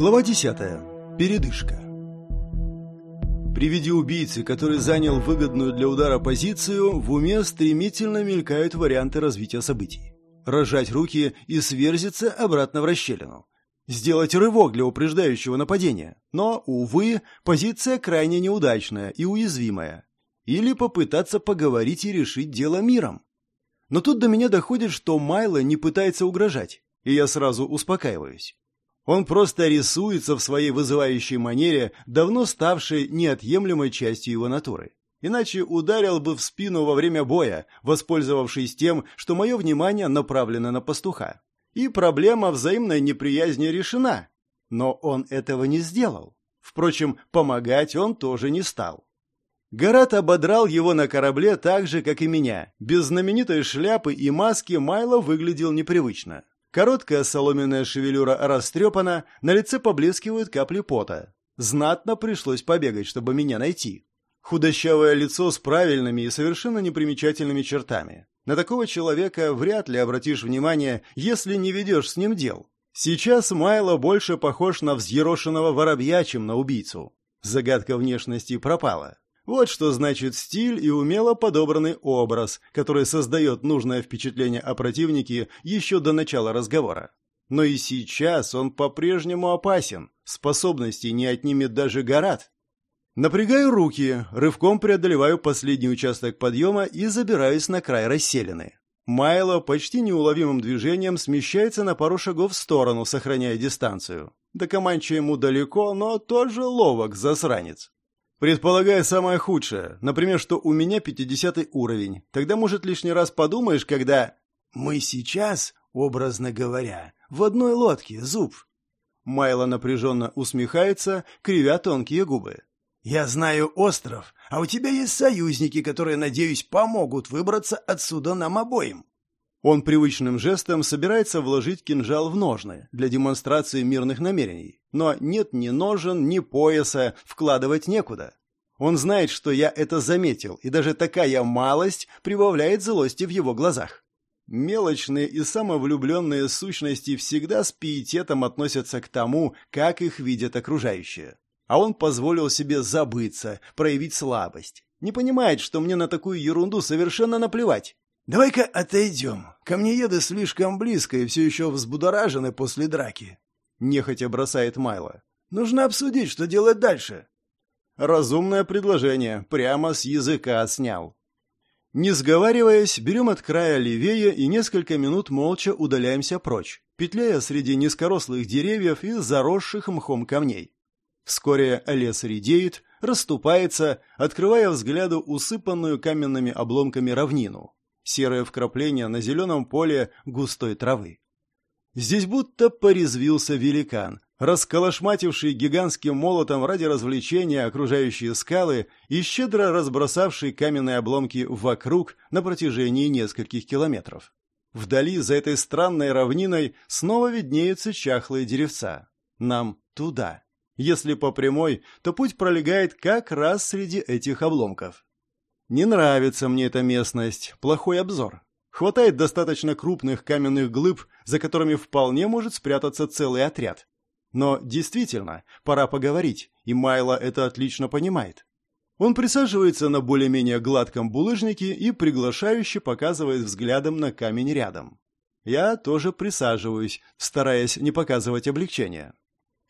Глава 10. Передышка. При виде убийцы, который занял выгодную для удара позицию, в уме стремительно мелькают варианты развития событий. Рожать руки и сверзиться обратно в расщелину. Сделать рывок для упреждающего нападения. Но, увы, позиция крайне неудачная и уязвимая. Или попытаться поговорить и решить дело миром. Но тут до меня доходит, что Майло не пытается угрожать, и я сразу успокаиваюсь. Он просто рисуется в своей вызывающей манере, давно ставшей неотъемлемой частью его натуры. Иначе ударил бы в спину во время боя, воспользовавшись тем, что мое внимание направлено на пастуха. И проблема взаимной неприязни решена. Но он этого не сделал. Впрочем, помогать он тоже не стал. Гарат ободрал его на корабле так же, как и меня. Без знаменитой шляпы и маски Майло выглядел непривычно. Короткая соломенная шевелюра растрепана, на лице поблескивают капли пота. Знатно пришлось побегать, чтобы меня найти. Худощавое лицо с правильными и совершенно непримечательными чертами. На такого человека вряд ли обратишь внимание, если не ведешь с ним дел. Сейчас Майло больше похож на взъерошенного воробья, чем на убийцу. Загадка внешности пропала. Вот что значит стиль и умело подобранный образ, который создает нужное впечатление о противнике еще до начала разговора. Но и сейчас он по-прежнему опасен, способностей не отнимет даже Гарат. Напрягаю руки, рывком преодолеваю последний участок подъема и забираюсь на край расселены. Майло почти неуловимым движением смещается на пару шагов в сторону, сохраняя дистанцию. До Команча ему далеко, но тоже ловок, засранец. Предполагая самое худшее, например, что у меня 50 уровень. Тогда, может, лишний раз подумаешь, когда... Мы сейчас, образно говоря, в одной лодке, зуб. Майло напряженно усмехается, кривя тонкие губы. «Я знаю остров, а у тебя есть союзники, которые, надеюсь, помогут выбраться отсюда нам обоим». Он привычным жестом собирается вложить кинжал в ножны для демонстрации мирных намерений. Но нет ни ножен, ни пояса, вкладывать некуда. Он знает, что я это заметил, и даже такая малость прибавляет злости в его глазах. Мелочные и самовлюбленные сущности всегда с пиететом относятся к тому, как их видят окружающие. А он позволил себе забыться, проявить слабость. Не понимает, что мне на такую ерунду совершенно наплевать. «Давай-ка отойдем. Ко мне еды слишком близко и все еще взбудоражены после драки». Нехотя бросает Майло. «Нужно обсудить, что делать дальше». Разумное предложение, прямо с языка снял. Не сговариваясь, берем от края левее и несколько минут молча удаляемся прочь, петляя среди низкорослых деревьев и заросших мхом камней. Вскоре лес редеет, расступается, открывая взгляду усыпанную каменными обломками равнину. Серые вкрапления на зеленом поле густой травы. Здесь будто порезвился великан, расколошмативший гигантским молотом ради развлечения окружающие скалы и щедро разбросавший каменные обломки вокруг на протяжении нескольких километров. Вдали, за этой странной равниной, снова виднеются чахлые деревца. Нам туда. Если по прямой, то путь пролегает как раз среди этих обломков. Не нравится мне эта местность, плохой обзор. Хватает достаточно крупных каменных глыб, за которыми вполне может спрятаться целый отряд. Но действительно, пора поговорить, и Майло это отлично понимает. Он присаживается на более-менее гладком булыжнике и приглашающе показывает взглядом на камень рядом. Я тоже присаживаюсь, стараясь не показывать облегчения.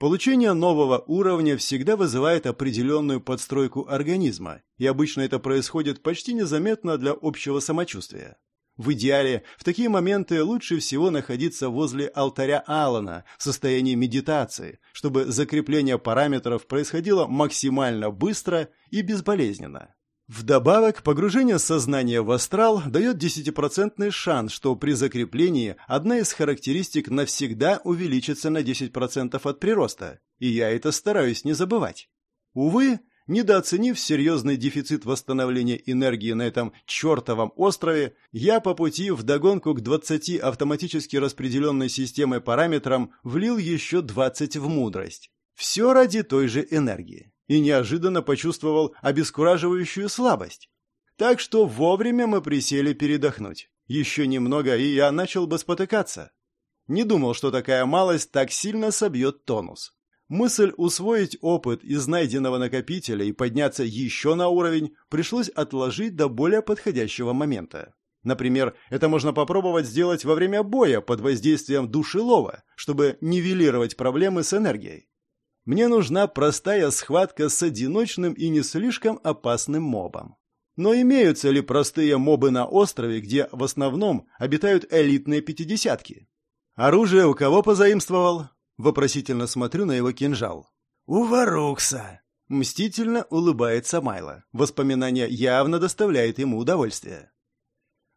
Получение нового уровня всегда вызывает определенную подстройку организма, и обычно это происходит почти незаметно для общего самочувствия. В идеале, в такие моменты лучше всего находиться возле алтаря Алана в состоянии медитации, чтобы закрепление параметров происходило максимально быстро и безболезненно. Вдобавок, погружение сознания в астрал дает 10% шанс, что при закреплении одна из характеристик навсегда увеличится на 10% от прироста, и я это стараюсь не забывать. Увы, Недооценив серьезный дефицит восстановления энергии на этом чертовом острове, я по пути вдогонку к 20 автоматически распределенной системой параметрам влил еще 20 в мудрость. Все ради той же энергии. И неожиданно почувствовал обескураживающую слабость. Так что вовремя мы присели передохнуть. Еще немного, и я начал бы спотыкаться. Не думал, что такая малость так сильно собьет тонус. Мысль усвоить опыт из найденного накопителя и подняться еще на уровень пришлось отложить до более подходящего момента. Например, это можно попробовать сделать во время боя под воздействием душелова, чтобы нивелировать проблемы с энергией. Мне нужна простая схватка с одиночным и не слишком опасным мобом. Но имеются ли простые мобы на острове, где в основном обитают элитные пятидесятки? Оружие у кого позаимствовал? Вопросительно смотрю на его кинжал. «У Варукса!» Мстительно улыбается Майло. Воспоминание явно доставляет ему удовольствие.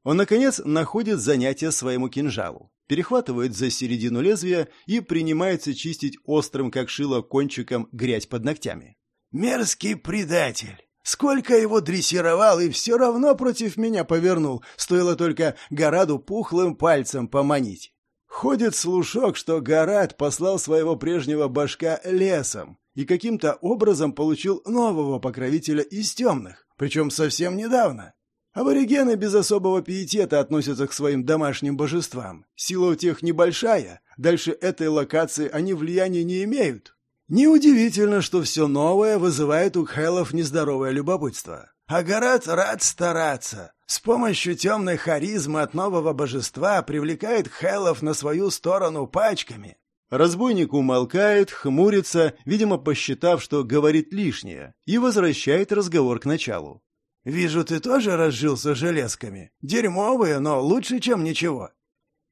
Он, наконец, находит занятие своему кинжалу, перехватывает за середину лезвия и принимается чистить острым, как шило, кончиком грязь под ногтями. «Мерзкий предатель! Сколько его дрессировал, и все равно против меня повернул, стоило только Гораду пухлым пальцем поманить. Ходит слушок, что Гарат послал своего прежнего башка лесом и каким-то образом получил нового покровителя из темных, причем совсем недавно. Аборигены без особого пиетета относятся к своим домашним божествам. Сила у тех небольшая, дальше этой локации они влияния не имеют. Неудивительно, что все новое вызывает у Хелов нездоровое любопытство. А Гарат рад стараться. С помощью темной харизмы от нового божества привлекает Хелов на свою сторону пачками. Разбойник умолкает, хмурится, видимо, посчитав, что говорит лишнее, и возвращает разговор к началу. «Вижу, ты тоже разжился железками. Дерьмовые, но лучше, чем ничего».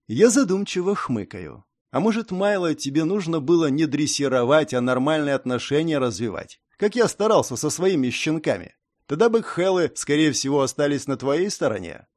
Я задумчиво хмыкаю. А может, Майло, тебе нужно было не дрессировать, а нормальные отношения развивать, как я старался со своими щенками? Тогда бы Хеллы, скорее всего, остались на твоей стороне.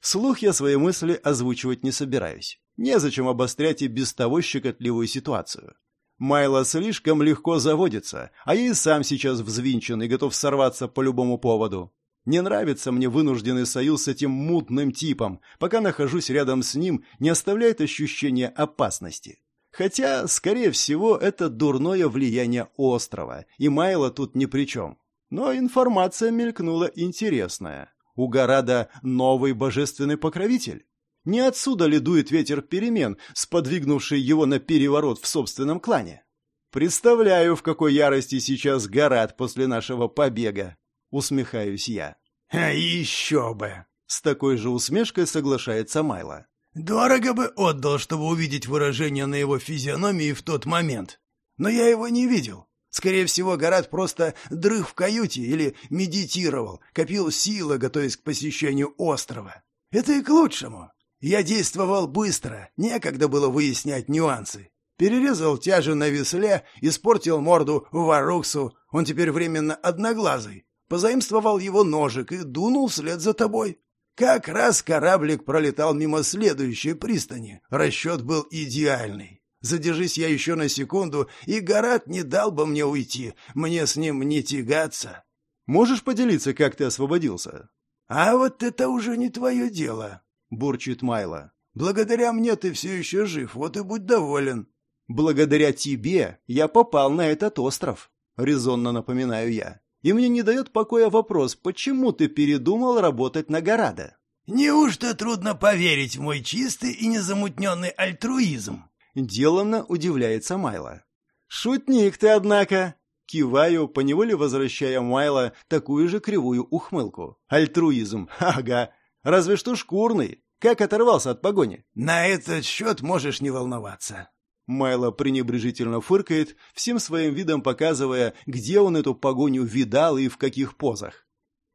Вслух я свои мысли озвучивать не собираюсь. Незачем обострять и без того щекотливую ситуацию. Майло слишком легко заводится, а я и сам сейчас взвинчен и готов сорваться по любому поводу. Не нравится мне вынужденный союз с этим мутным типом. Пока нахожусь рядом с ним, не оставляет ощущения опасности. Хотя, скорее всего, это дурное влияние острова, и Майло тут ни при чем. Но информация мелькнула интересная. У Гарада новый божественный покровитель. Не отсюда ли дует ветер перемен, сподвигнувший его на переворот в собственном клане? Представляю, в какой ярости сейчас Гарад после нашего побега. Усмехаюсь я. А еще бы! С такой же усмешкой соглашается Майло. Дорого бы отдал, чтобы увидеть выражение на его физиономии в тот момент. Но я его не видел. Скорее всего, Гарат просто дрых в каюте или медитировал, копил силы, готовясь к посещению острова. Это и к лучшему. Я действовал быстро, некогда было выяснять нюансы. Перерезал тяжи на весле, испортил морду Варуксу, он теперь временно одноглазый. Позаимствовал его ножик и дунул вслед за тобой. Как раз кораблик пролетал мимо следующей пристани. Расчет был идеальный. Задержись я еще на секунду, и Гарат не дал бы мне уйти. Мне с ним не тягаться. Можешь поделиться, как ты освободился? А вот это уже не твое дело, бурчит Майло. Благодаря мне ты все еще жив, вот и будь доволен. Благодаря тебе я попал на этот остров, резонно напоминаю я. И мне не дает покоя вопрос, почему ты передумал работать на Гарада? Неужто трудно поверить в мой чистый и незамутненный альтруизм? Деланно удивляется Майло. «Шутник ты, однако!» Киваю, поневоле возвращая Майло такую же кривую ухмылку. «Альтруизм! Ага! Разве что шкурный! Как оторвался от погони!» «На этот счет можешь не волноваться!» Майло пренебрежительно фыркает, всем своим видом показывая, где он эту погоню видал и в каких позах.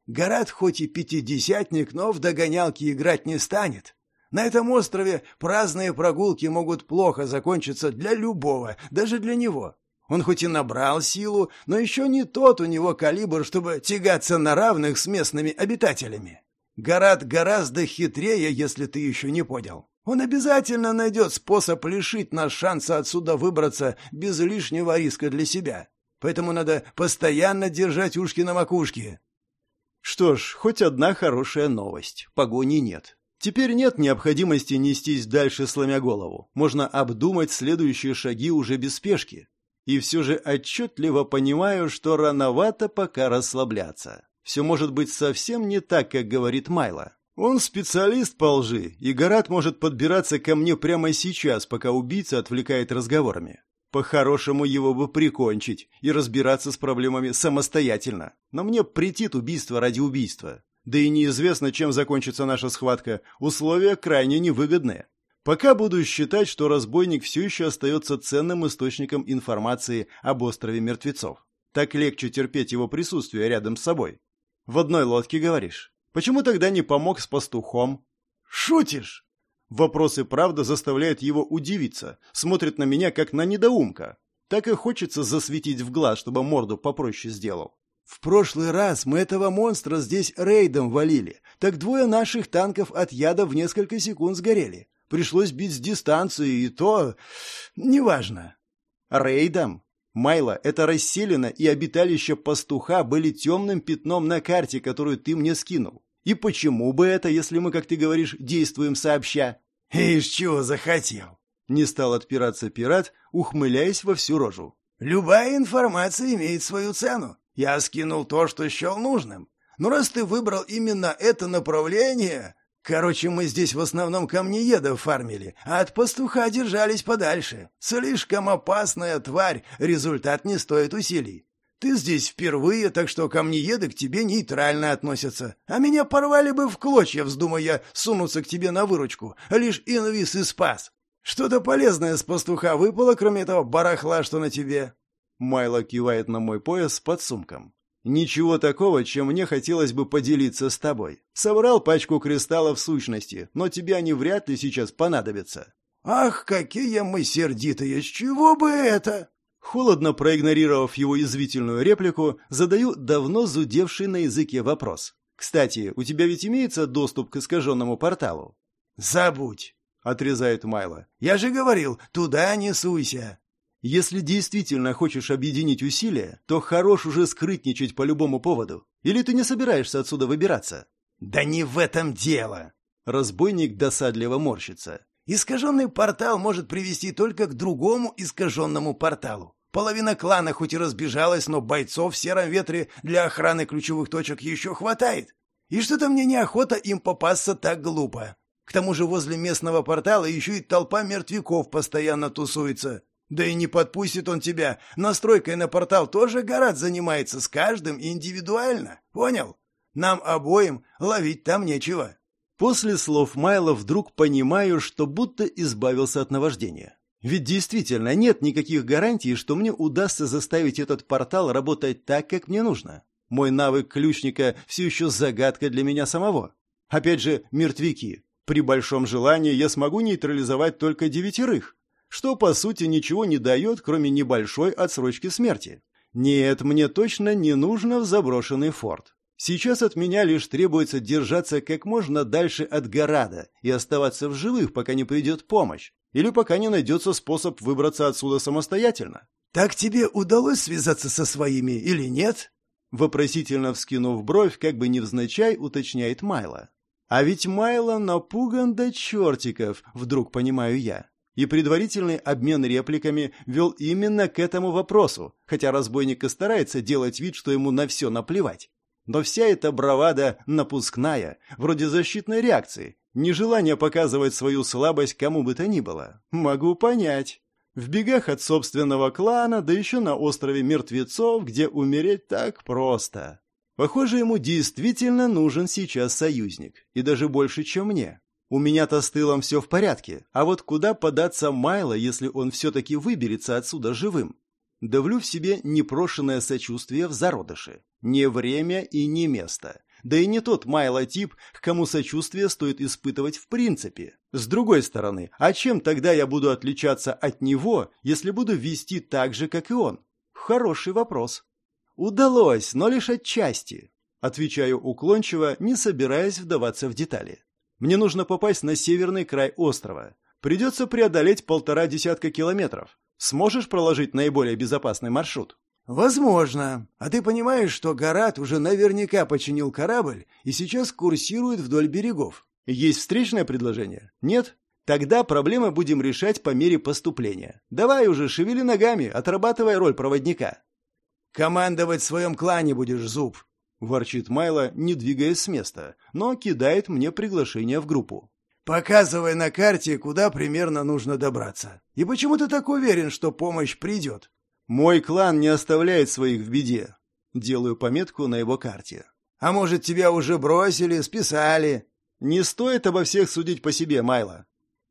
«Город хоть и пятидесятник, но в догонялки играть не станет. На этом острове праздные прогулки могут плохо закончиться для любого, даже для него. Он хоть и набрал силу, но еще не тот у него калибр, чтобы тягаться на равных с местными обитателями. Гарат гораздо хитрее, если ты еще не понял. Он обязательно найдет способ лишить нас шанса отсюда выбраться без лишнего риска для себя. Поэтому надо постоянно держать ушки на макушке. Что ж, хоть одна хорошая новость. Погони нет. Теперь нет необходимости нестись дальше, сломя голову. Можно обдумать следующие шаги уже без спешки. И все же отчетливо понимаю, что рановато пока расслабляться. Все может быть совсем не так, как говорит Майло. Он специалист по лжи, и Гарат может подбираться ко мне прямо сейчас, пока убийца отвлекает разговорами. По-хорошему его бы прикончить и разбираться с проблемами самостоятельно. Но мне претит убийство ради убийства. Да и неизвестно, чем закончится наша схватка. Условия крайне невыгодные. Пока буду считать, что разбойник все еще остается ценным источником информации об острове мертвецов. Так легче терпеть его присутствие рядом с собой. В одной лодке, говоришь? Почему тогда не помог с пастухом? Шутишь? Вопросы правда заставляют его удивиться, смотрит на меня как на недоумка. Так и хочется засветить в глаз, чтобы морду попроще сделал. В прошлый раз мы этого монстра здесь рейдом валили, так двое наших танков от яда в несколько секунд сгорели. Пришлось бить с дистанции, и то... неважно. Рейдом? Майло, это расселено, и обиталище пастуха были темным пятном на карте, которую ты мне скинул. И почему бы это, если мы, как ты говоришь, действуем сообща? Из чего захотел? Не стал отпираться пират, ухмыляясь во всю рожу. Любая информация имеет свою цену. Я скинул то, что счел нужным. Но раз ты выбрал именно это направление, Короче, мы здесь в основном камнеедов фармили, а от пастуха держались подальше. Слишком опасная тварь, результат не стоит усилий. Ты здесь впервые, так что камнееды к тебе нейтрально относятся. А меня порвали бы в клочья, вздумая сунуться к тебе на выручку. Лишь инвиз и спас. Что-то полезное с пастуха выпало, кроме этого барахла, что на тебе?» Майло кивает на мой пояс под сумком. Ничего такого, чем мне хотелось бы поделиться с тобой. Собрал пачку кристаллов сущности, но тебе они вряд ли сейчас понадобятся. Ах, какие мы сердитые, с чего бы это? Холодно проигнорировав его язвительную реплику, задаю давно зудевший на языке вопрос. Кстати, у тебя ведь имеется доступ к искаженному порталу? Забудь, отрезает Майло. Я же говорил, туда не суйся. Если действительно хочешь объединить усилия, то хорош уже скрытничать по любому поводу. Или ты не собираешься отсюда выбираться? Да не в этом дело. Разбойник досадливо морщится. Искаженный портал может привести только к другому искаженному порталу. Половина клана хоть и разбежалась, но бойцов в сером ветре для охраны ключевых точек еще хватает. И что-то мне неохота им попасться так глупо. К тому же возле местного портала еще и толпа мертвяков постоянно тусуется. Да и не подпустит он тебя. Настройкой на портал тоже Гарат занимается с каждым индивидуально. Понял? Нам обоим ловить там нечего. После слов Майла вдруг понимаю, что будто избавился от наваждения. Ведь действительно нет никаких гарантий, что мне удастся заставить этот портал работать так, как мне нужно. Мой навык ключника все еще загадка для меня самого. Опять же, мертвяки. При большом желании я смогу нейтрализовать только девятерых что по сути ничего не дает, кроме небольшой отсрочки смерти. Нет, мне точно не нужно в заброшенный форт. Сейчас от меня лишь требуется держаться как можно дальше от Горада и оставаться в живых, пока не придет помощь, или пока не найдется способ выбраться отсюда самостоятельно. «Так тебе удалось связаться со своими или нет?» Вопросительно вскинув бровь, как бы невзначай, уточняет Майло. «А ведь Майло напуган до чертиков, вдруг понимаю я и предварительный обмен репликами вел именно к этому вопросу, хотя разбойник и старается делать вид, что ему на все наплевать. Но вся эта бравада напускная, вроде защитной реакции, нежелание показывать свою слабость кому бы то ни было. Могу понять. В бегах от собственного клана, да еще на острове мертвецов, где умереть так просто. Похоже, ему действительно нужен сейчас союзник, и даже больше, чем мне. У меня-то с тылом все в порядке, а вот куда податься Майло, если он все-таки выберется отсюда живым? Давлю в себе непрошенное сочувствие в зародыше. Не время и не место. Да и не тот Майло-тип, к кому сочувствие стоит испытывать в принципе. С другой стороны, а чем тогда я буду отличаться от него, если буду вести так же, как и он? Хороший вопрос. Удалось, но лишь отчасти. Отвечаю уклончиво, не собираясь вдаваться в детали. Мне нужно попасть на северный край острова. Придется преодолеть полтора десятка километров. Сможешь проложить наиболее безопасный маршрут? Возможно. А ты понимаешь, что Гарат уже наверняка починил корабль и сейчас курсирует вдоль берегов? Есть встречное предложение? Нет? Тогда проблемы будем решать по мере поступления. Давай уже, шевели ногами, отрабатывай роль проводника. Командовать в своем клане будешь, Зуб. Ворчит Майло, не двигаясь с места, но кидает мне приглашение в группу. Показывай на карте, куда примерно нужно добраться. И почему ты так уверен, что помощь придет? Мой клан не оставляет своих в беде. Делаю пометку на его карте. А может, тебя уже бросили, списали? Не стоит обо всех судить по себе, Майло.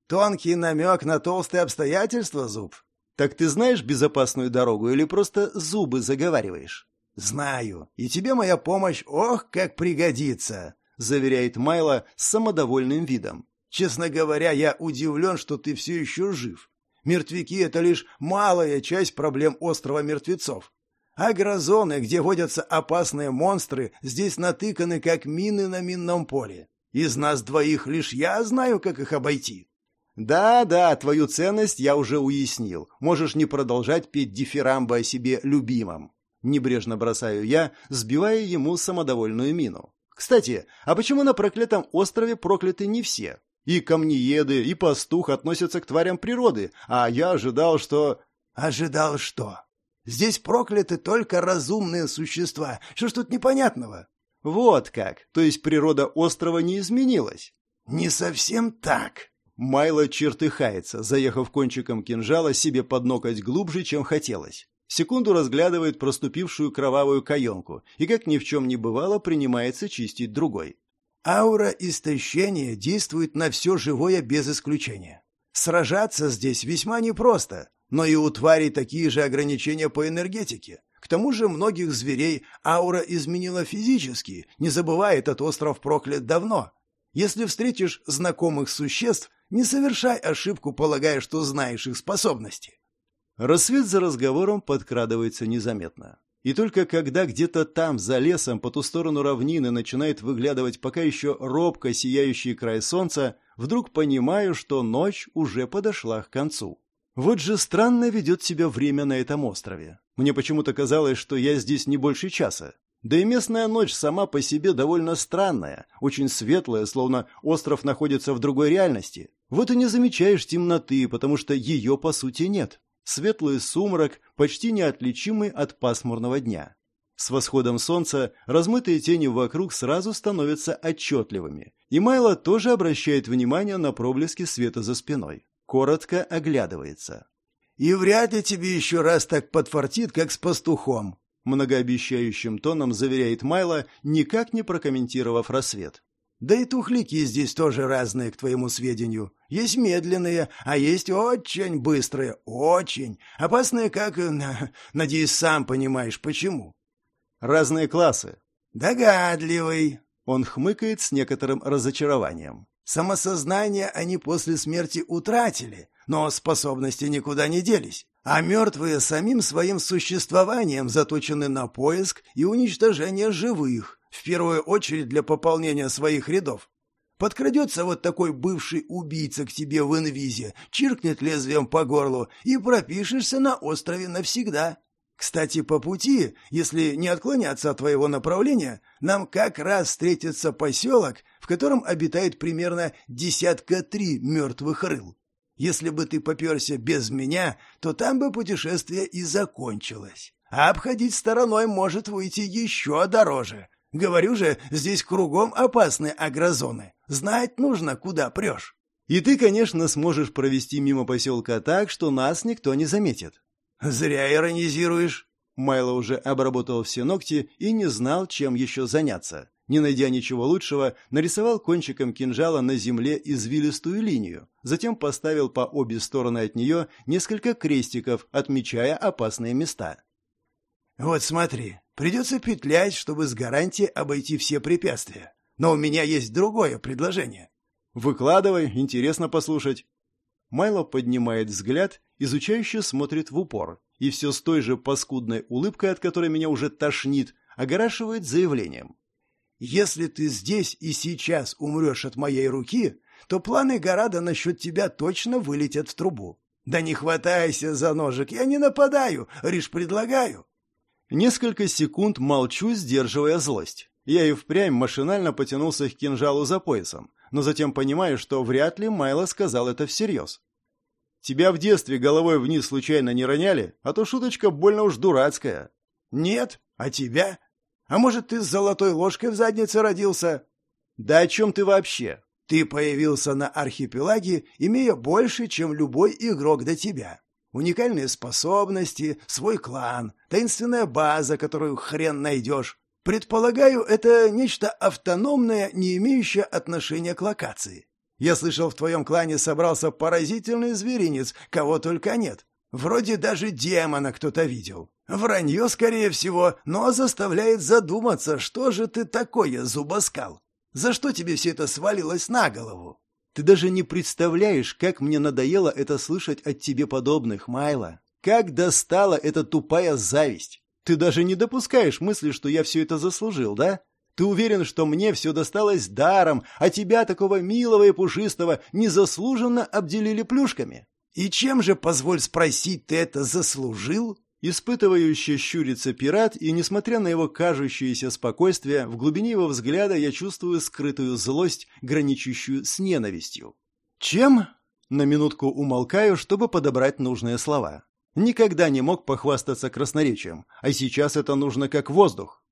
Тонкий намек на толстые обстоятельства, Зуб. Так ты знаешь безопасную дорогу или просто зубы заговариваешь? Знаю, и тебе моя помощь, ох, как пригодится, заверяет Майло с самодовольным видом. Честно говоря, я удивлен, что ты все еще жив. Мертвяки — это лишь малая часть проблем острова мертвецов. Агрозоны, где водятся опасные монстры, здесь натыканы как мины на минном поле. Из нас двоих лишь я знаю, как их обойти. Да-да, твою ценность я уже уяснил. Можешь не продолжать петь дифирамбы о себе любимом. Небрежно бросаю я, сбивая ему самодовольную мину. Кстати, а почему на проклятом острове прокляты не все? И камнееды, и пастух относятся к тварям природы, а я ожидал, что... Ожидал что? Здесь прокляты только разумные существа. Что ж тут непонятного? Вот как. То есть природа острова не изменилась? Не совсем так. Майло чертыхается, заехав кончиком кинжала себе под ноготь глубже, чем хотелось. Секунду разглядывает проступившую кровавую каенку и, как ни в чем не бывало, принимается чистить другой. Аура истощения действует на все живое без исключения. Сражаться здесь весьма непросто, но и у тварей такие же ограничения по энергетике. К тому же многих зверей аура изменила физически, не забывай, этот остров проклят давно. Если встретишь знакомых существ, не совершай ошибку, полагая, что знаешь их способности. Рассвет за разговором подкрадывается незаметно. И только когда где-то там, за лесом, по ту сторону равнины, начинает выглядывать пока еще робко сияющий край солнца, вдруг понимаю, что ночь уже подошла к концу. Вот же странно ведет себя время на этом острове. Мне почему-то казалось, что я здесь не больше часа. Да и местная ночь сама по себе довольно странная, очень светлая, словно остров находится в другой реальности. Вот и не замечаешь темноты, потому что ее по сути нет светлый сумрак, почти неотличимый от пасмурного дня. С восходом солнца размытые тени вокруг сразу становятся отчетливыми, и Майло тоже обращает внимание на проблески света за спиной. Коротко оглядывается. «И вряд ли тебе еще раз так подфартит, как с пастухом», многообещающим тоном заверяет Майло, никак не прокомментировав рассвет. Да и тухляки здесь тоже разные, к твоему сведению. Есть медленные, а есть очень быстрые, очень. Опасные, как... Э, надеюсь, сам понимаешь, почему. Разные классы. Догадливый. Он хмыкает с некоторым разочарованием. Самосознание они после смерти утратили, но способности никуда не делись. А мертвые самим своим существованием заточены на поиск и уничтожение живых, в первую очередь для пополнения своих рядов. Подкрадется вот такой бывший убийца к тебе в инвизе, чиркнет лезвием по горлу и пропишешься на острове навсегда. Кстати, по пути, если не отклоняться от твоего направления, нам как раз встретится поселок, в котором обитает примерно десятка три мертвых рыл. Если бы ты поперся без меня, то там бы путешествие и закончилось. А обходить стороной может выйти еще дороже. Говорю же, здесь кругом опасные агрозоны. Знать нужно, куда прешь. И ты, конечно, сможешь провести мимо поселка так, что нас никто не заметит. Зря иронизируешь. Майло уже обработал все ногти и не знал, чем еще заняться. Не найдя ничего лучшего, нарисовал кончиком кинжала на земле извилистую линию, затем поставил по обе стороны от нее несколько крестиков, отмечая опасные места. «Вот смотри, Придется петлять, чтобы с гарантией обойти все препятствия. Но у меня есть другое предложение. Выкладывай, интересно послушать. Майло поднимает взгляд, изучающе смотрит в упор, и все с той же паскудной улыбкой, от которой меня уже тошнит, огорашивает заявлением. «Если ты здесь и сейчас умрешь от моей руки, то планы Горада насчет тебя точно вылетят в трубу. Да не хватайся за ножик, я не нападаю, лишь предлагаю. Несколько секунд молчу, сдерживая злость. Я и впрямь машинально потянулся к кинжалу за поясом, но затем понимаю, что вряд ли Майло сказал это всерьез. «Тебя в детстве головой вниз случайно не роняли? А то шуточка больно уж дурацкая». «Нет, а тебя? А может, ты с золотой ложкой в заднице родился?» «Да о чем ты вообще?» Ты появился на архипелаге, имея больше, чем любой игрок до тебя. Уникальные способности, свой клан, таинственная база, которую хрен найдешь. Предполагаю, это нечто автономное, не имеющее отношения к локации. Я слышал, в твоем клане собрался поразительный зверинец, кого только нет. Вроде даже демона кто-то видел. Вранье, скорее всего, но заставляет задуматься, что же ты такое, зубоскал? За что тебе все это свалилось на голову? Ты даже не представляешь, как мне надоело это слышать от тебе подобных, Майла. Как достала эта тупая зависть. Ты даже не допускаешь мысли, что я все это заслужил, да? Ты уверен, что мне все досталось даром, а тебя, такого милого и пушистого, незаслуженно обделили плюшками? И чем же, позволь спросить, ты это заслужил? Испытывающе щурится пират, и, несмотря на его кажущееся спокойствие, в глубине его взгляда я чувствую скрытую злость, граничащую с ненавистью. Чем? На минутку умолкаю, чтобы подобрать нужные слова. Никогда не мог похвастаться красноречием, а сейчас это нужно как воздух.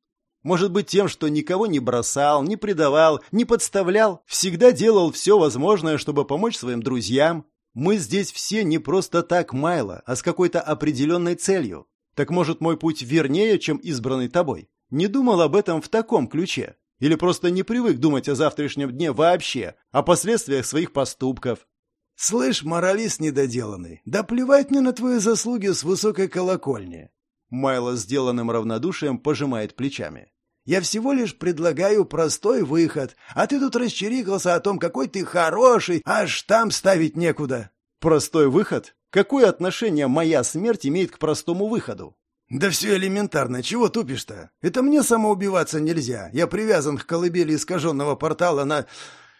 Может быть, тем, что никого не бросал, не предавал, не подставлял, всегда делал все возможное, чтобы помочь своим друзьям. Мы здесь все не просто так, Майло, а с какой-то определенной целью. Так может, мой путь вернее, чем избранный тобой? Не думал об этом в таком ключе? Или просто не привык думать о завтрашнем дне вообще, о последствиях своих поступков? «Слышь, моралист недоделанный, да плевать мне на твои заслуги с высокой колокольни!» Майло сделанным равнодушием пожимает плечами. Я всего лишь предлагаю простой выход, а ты тут расчерикался о том, какой ты хороший, аж там ставить некуда». «Простой выход? Какое отношение моя смерть имеет к простому выходу?» «Да все элементарно, чего тупишь-то? Это мне самоубиваться нельзя. Я привязан к колыбели искаженного портала на...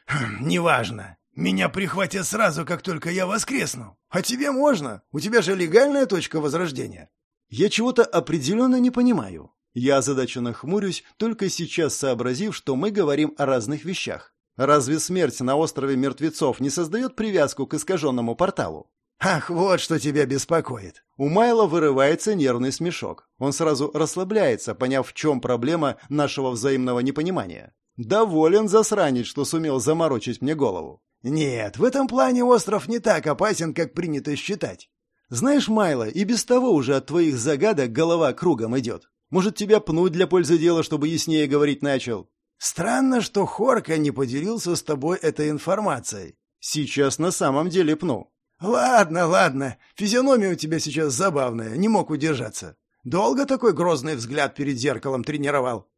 Неважно. Меня прихватят сразу, как только я воскресну. А тебе можно. У тебя же легальная точка возрождения». «Я чего-то определенно не понимаю. Я озадаченно хмурюсь, только сейчас сообразив, что мы говорим о разных вещах. Разве смерть на острове мертвецов не создает привязку к искаженному порталу? «Ах, вот что тебя беспокоит!» У Майла вырывается нервный смешок. Он сразу расслабляется, поняв, в чем проблема нашего взаимного непонимания. Доволен засранить, что сумел заморочить мне голову. «Нет, в этом плане остров не так опасен, как принято считать. Знаешь, Майло, и без того уже от твоих загадок голова кругом идет. Может, тебя пнуть для пользы дела, чтобы яснее говорить начал?» «Странно, что Хорка не поделился с тобой этой информацией». «Сейчас на самом деле пну». «Ладно, ладно. Физиономия у тебя сейчас забавная, не мог удержаться. Долго такой грозный взгляд перед зеркалом тренировал?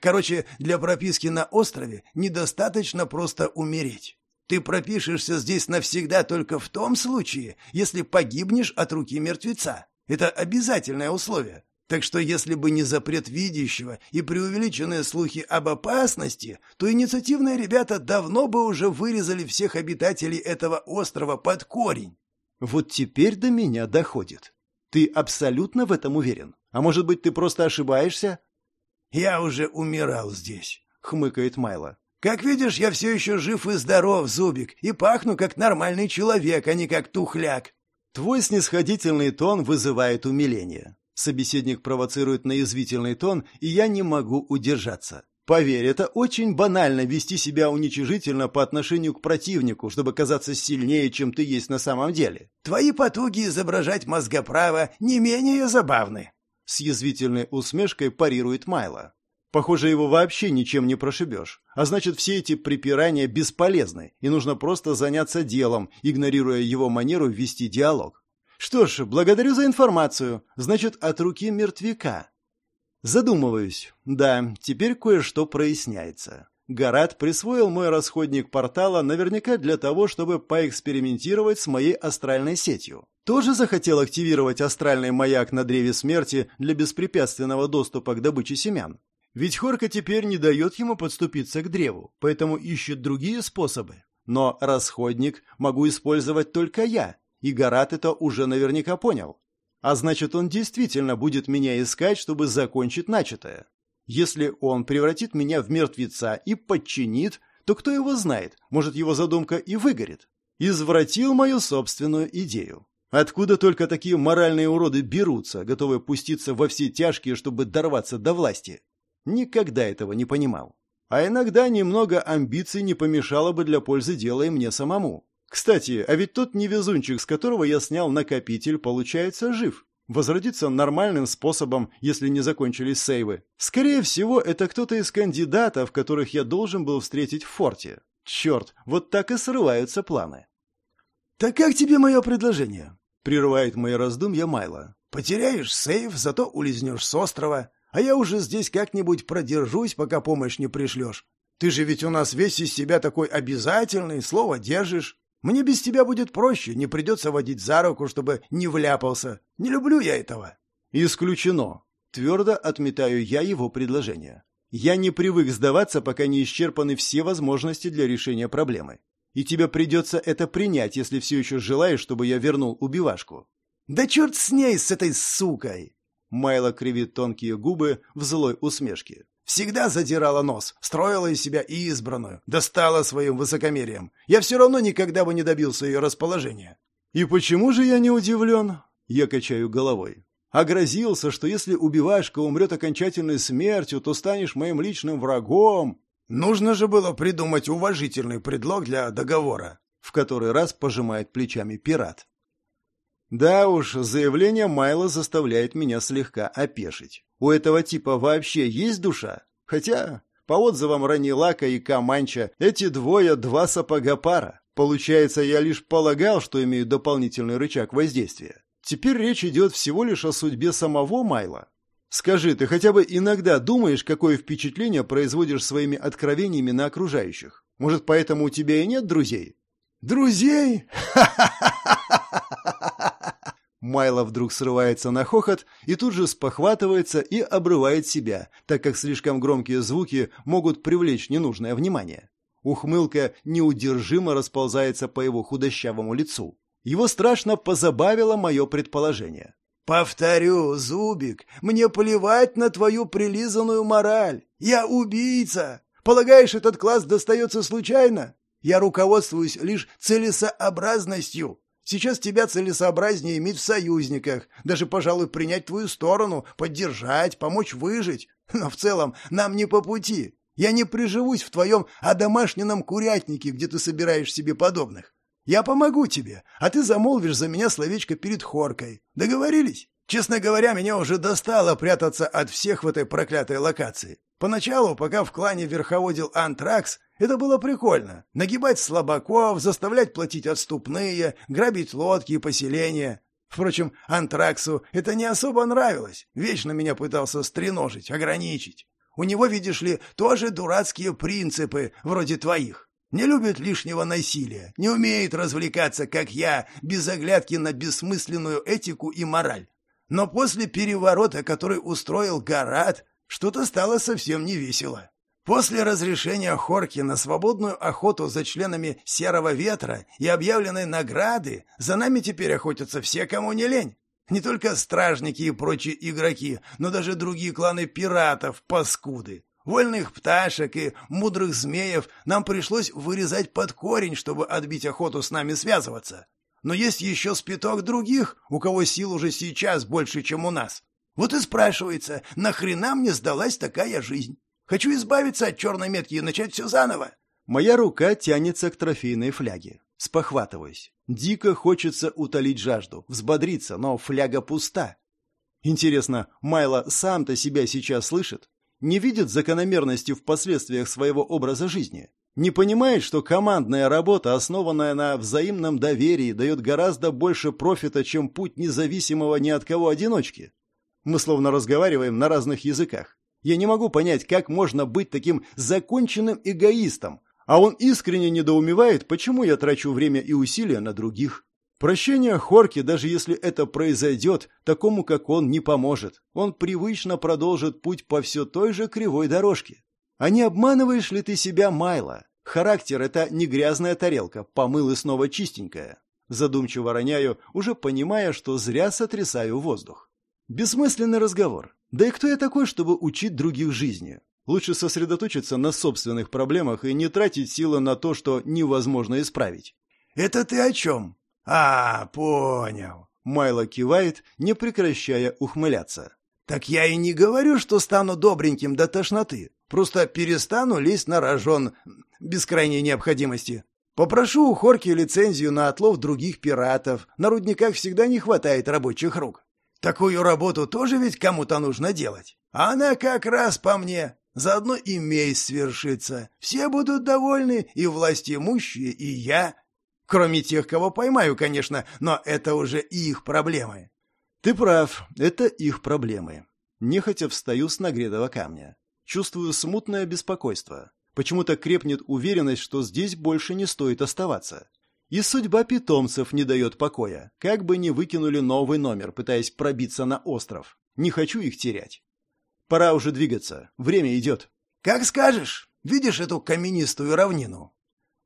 Короче, для прописки на острове недостаточно просто умереть. Ты пропишешься здесь навсегда только в том случае, если погибнешь от руки мертвеца. Это обязательное условие. Так что если бы не запрет видящего и преувеличенные слухи об опасности, то инициативные ребята давно бы уже вырезали всех обитателей этого острова под корень. Вот теперь до меня доходит. Ты абсолютно в этом уверен? А может быть, ты просто ошибаешься? Я уже умирал здесь, хмыкает Майло. Как видишь, я все еще жив и здоров, Зубик, и пахну как нормальный человек, а не как тухляк. Твой снисходительный тон вызывает умиление. Собеседник провоцирует на язвительный тон, и я не могу удержаться. Поверь, это очень банально вести себя уничижительно по отношению к противнику, чтобы казаться сильнее, чем ты есть на самом деле. Твои потуги изображать мозгоправо не менее забавны. С язвительной усмешкой парирует Майло. Похоже, его вообще ничем не прошибешь. А значит, все эти припирания бесполезны, и нужно просто заняться делом, игнорируя его манеру вести диалог. Что ж, благодарю за информацию. Значит, от руки мертвяка. Задумываюсь. Да, теперь кое-что проясняется. Гарат присвоил мой расходник портала наверняка для того, чтобы поэкспериментировать с моей астральной сетью. Тоже захотел активировать астральный маяк на древе смерти для беспрепятственного доступа к добыче семян. Ведь Хорка теперь не дает ему подступиться к древу, поэтому ищет другие способы. Но расходник могу использовать только я, и Гарат это уже наверняка понял. А значит, он действительно будет меня искать, чтобы закончить начатое. Если он превратит меня в мертвеца и подчинит, то кто его знает, может, его задумка и выгорит. Извратил мою собственную идею. Откуда только такие моральные уроды берутся, готовые пуститься во все тяжкие, чтобы дорваться до власти? Никогда этого не понимал. А иногда немного амбиций не помешало бы для пользы дела и мне самому. Кстати, а ведь тот невезунчик, с которого я снял накопитель, получается жив. Возродиться нормальным способом, если не закончились сейвы. Скорее всего, это кто-то из кандидатов, которых я должен был встретить в форте. Черт, вот так и срываются планы. «Так как тебе мое предложение?» — прерывает мои раздумья Майло. «Потеряешь сейв, зато улизнешь с острова, а я уже здесь как-нибудь продержусь, пока помощь не пришлешь. Ты же ведь у нас весь из себя такой обязательный, слово держишь. Мне без тебя будет проще, не придется водить за руку, чтобы не вляпался. Не люблю я этого». «Исключено». Твердо отметаю я его предложение. Я не привык сдаваться, пока не исчерпаны все возможности для решения проблемы. И тебе придется это принять, если все еще желаешь, чтобы я вернул убивашку. Да черт с ней, с этой сукой! Майло кривит тонкие губы в злой усмешке. Всегда задирала нос, строила из себя избранную, достала своим высокомерием. Я все равно никогда бы не добился ее расположения. И почему же я не удивлен? Я качаю головой. Огрозился, что если убивашка умрет окончательной смертью, то станешь моим личным врагом. Нужно же было придумать уважительный предлог для договора. В который раз пожимает плечами пират. Да уж, заявление Майла заставляет меня слегка опешить. У этого типа вообще есть душа? Хотя, по отзывам Ранилака и Каманча, эти двое два сапога пара. Получается, я лишь полагал, что имею дополнительный рычаг воздействия. Теперь речь идет всего лишь о судьбе самого Майла. Скажи, ты хотя бы иногда думаешь, какое впечатление производишь своими откровениями на окружающих? Может, поэтому у тебя и нет друзей? Друзей? Майло вдруг срывается на хохот и тут же спохватывается и обрывает себя, так как слишком громкие звуки могут привлечь ненужное внимание. Ухмылка неудержимо расползается по его худощавому лицу. Его страшно позабавило мое предположение. «Повторю, Зубик, мне плевать на твою прилизанную мораль. Я убийца. Полагаешь, этот класс достается случайно? Я руководствуюсь лишь целесообразностью. Сейчас тебя целесообразнее иметь в союзниках, даже, пожалуй, принять твою сторону, поддержать, помочь выжить. Но в целом нам не по пути. Я не приживусь в твоем одомашненном курятнике, где ты собираешь себе подобных. Я помогу тебе, а ты замолвишь за меня словечко перед Хоркой. Договорились? Честно говоря, меня уже достало прятаться от всех в этой проклятой локации. Поначалу, пока в клане верховодил Антракс, это было прикольно. Нагибать слабаков, заставлять платить отступные, грабить лодки и поселения. Впрочем, Антраксу это не особо нравилось. Вечно меня пытался стреножить, ограничить. У него, видишь ли, тоже дурацкие принципы, вроде твоих. Не любит лишнего насилия, не умеет развлекаться, как я, без оглядки на бессмысленную этику и мораль. Но после переворота, который устроил Гарат, что-то стало совсем не весело. После разрешения Хорки на свободную охоту за членами Серого Ветра и объявленной награды за нами теперь охотятся все, кому не лень. Не только стражники и прочие игроки, но даже другие кланы пиратов, паскуды. Вольных пташек и мудрых змеев нам пришлось вырезать под корень, чтобы отбить охоту с нами связываться. Но есть еще спиток других, у кого сил уже сейчас больше, чем у нас. Вот и спрашивается, нахрена мне сдалась такая жизнь? Хочу избавиться от черной метки и начать все заново. Моя рука тянется к трофейной фляге. Спохватываюсь. Дико хочется утолить жажду, взбодриться, но фляга пуста. Интересно, Майло сам-то себя сейчас слышит? Не видит закономерности в последствиях своего образа жизни? Не понимает, что командная работа, основанная на взаимном доверии, дает гораздо больше профита, чем путь независимого ни от кого одиночки? Мы словно разговариваем на разных языках. Я не могу понять, как можно быть таким законченным эгоистом, а он искренне недоумевает, почему я трачу время и усилия на других. Прощение Хорки, даже если это произойдет, такому, как он, не поможет. Он привычно продолжит путь по все той же кривой дорожке. А не обманываешь ли ты себя, Майло? Характер — это не грязная тарелка, помыл и снова чистенькая. Задумчиво роняю, уже понимая, что зря сотрясаю воздух. Бессмысленный разговор. Да и кто я такой, чтобы учить других жизни? Лучше сосредоточиться на собственных проблемах и не тратить силы на то, что невозможно исправить. «Это ты о чем?» «А, понял». Майло кивает, не прекращая ухмыляться. «Так я и не говорю, что стану добреньким до тошноты. Просто перестану лезть на рожон без крайней необходимости. Попрошу у Хорки лицензию на отлов других пиратов. На рудниках всегда не хватает рабочих рук. Такую работу тоже ведь кому-то нужно делать. А она как раз по мне. Заодно и месть свершится. Все будут довольны, и власть имущие, и я. Кроме тех, кого поймаю, конечно, но это уже их проблемы. Ты прав, это их проблемы. Нехотя встаю с нагретого камня. Чувствую смутное беспокойство. Почему-то крепнет уверенность, что здесь больше не стоит оставаться. И судьба питомцев не дает покоя. Как бы ни выкинули новый номер, пытаясь пробиться на остров. Не хочу их терять. Пора уже двигаться. Время идет. Как скажешь. Видишь эту каменистую равнину?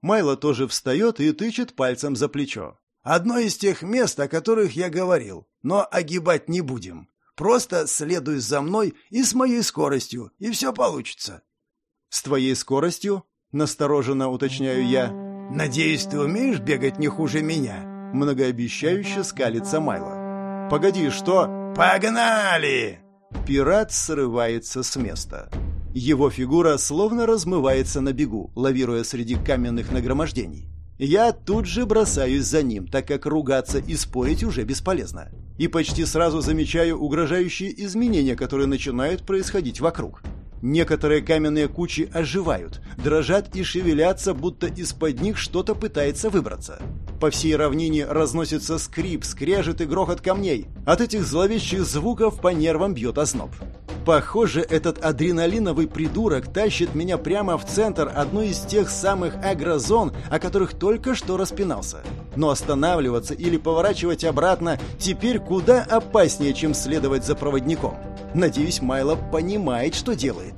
Майло тоже встает и тычет пальцем за плечо. Одно из тех мест, о которых я говорил. Но огибать не будем. Просто следуй за мной и с моей скоростью, и все получится. «С твоей скоростью?» — настороженно уточняю я. «Надеюсь, ты умеешь бегать не хуже меня?» Многообещающе скалится Майло. «Погоди, что?» «Погнали!» Пират срывается с места. Его фигура словно размывается на бегу, лавируя среди каменных нагромождений. Я тут же бросаюсь за ним, так как ругаться и спорить уже бесполезно. И почти сразу замечаю угрожающие изменения, которые начинают происходить вокруг. Некоторые каменные кучи оживают, дрожат и шевелятся, будто из-под них что-то пытается выбраться. По всей равнине разносится скрип, скрежет и грохот камней. От этих зловещих звуков по нервам бьет озноб. Похоже, этот адреналиновый придурок тащит меня прямо в центр одной из тех самых агрозон, о которых только что распинался. Но останавливаться или поворачивать обратно теперь куда опаснее, чем следовать за проводником. Надеюсь, Майло понимает, что делает.